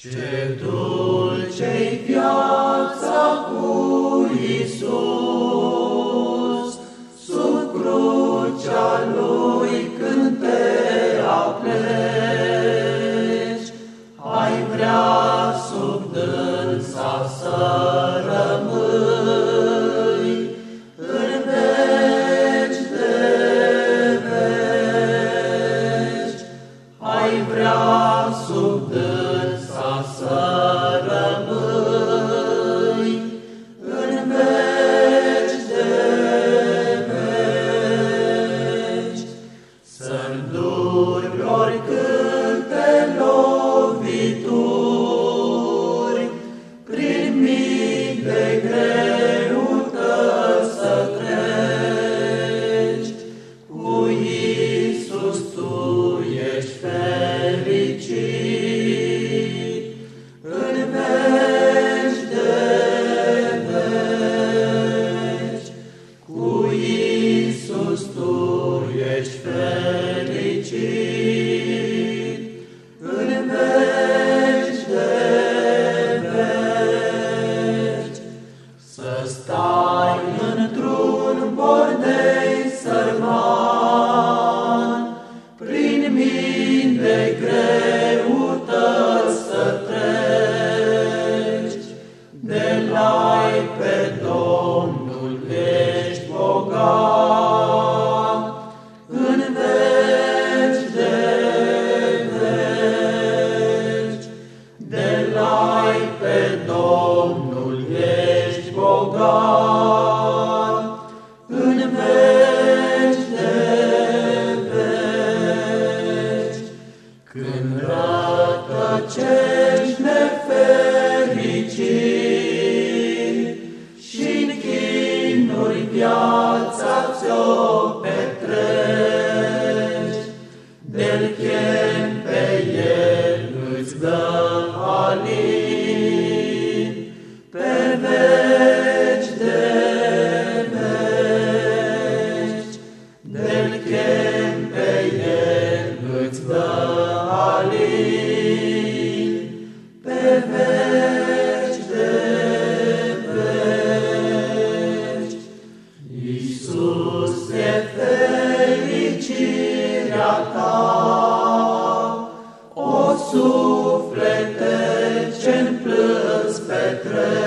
Ce dulce-i viața cu Isus, sub crucea Lui când te apleci, ai vrea sub dânsa să ești fericit în veci de veci. Să stai într-un o petrești, de-l chem pe el, îți dă alin, pe veci de. mânia ta. O suflete ce-mi plâns petrec,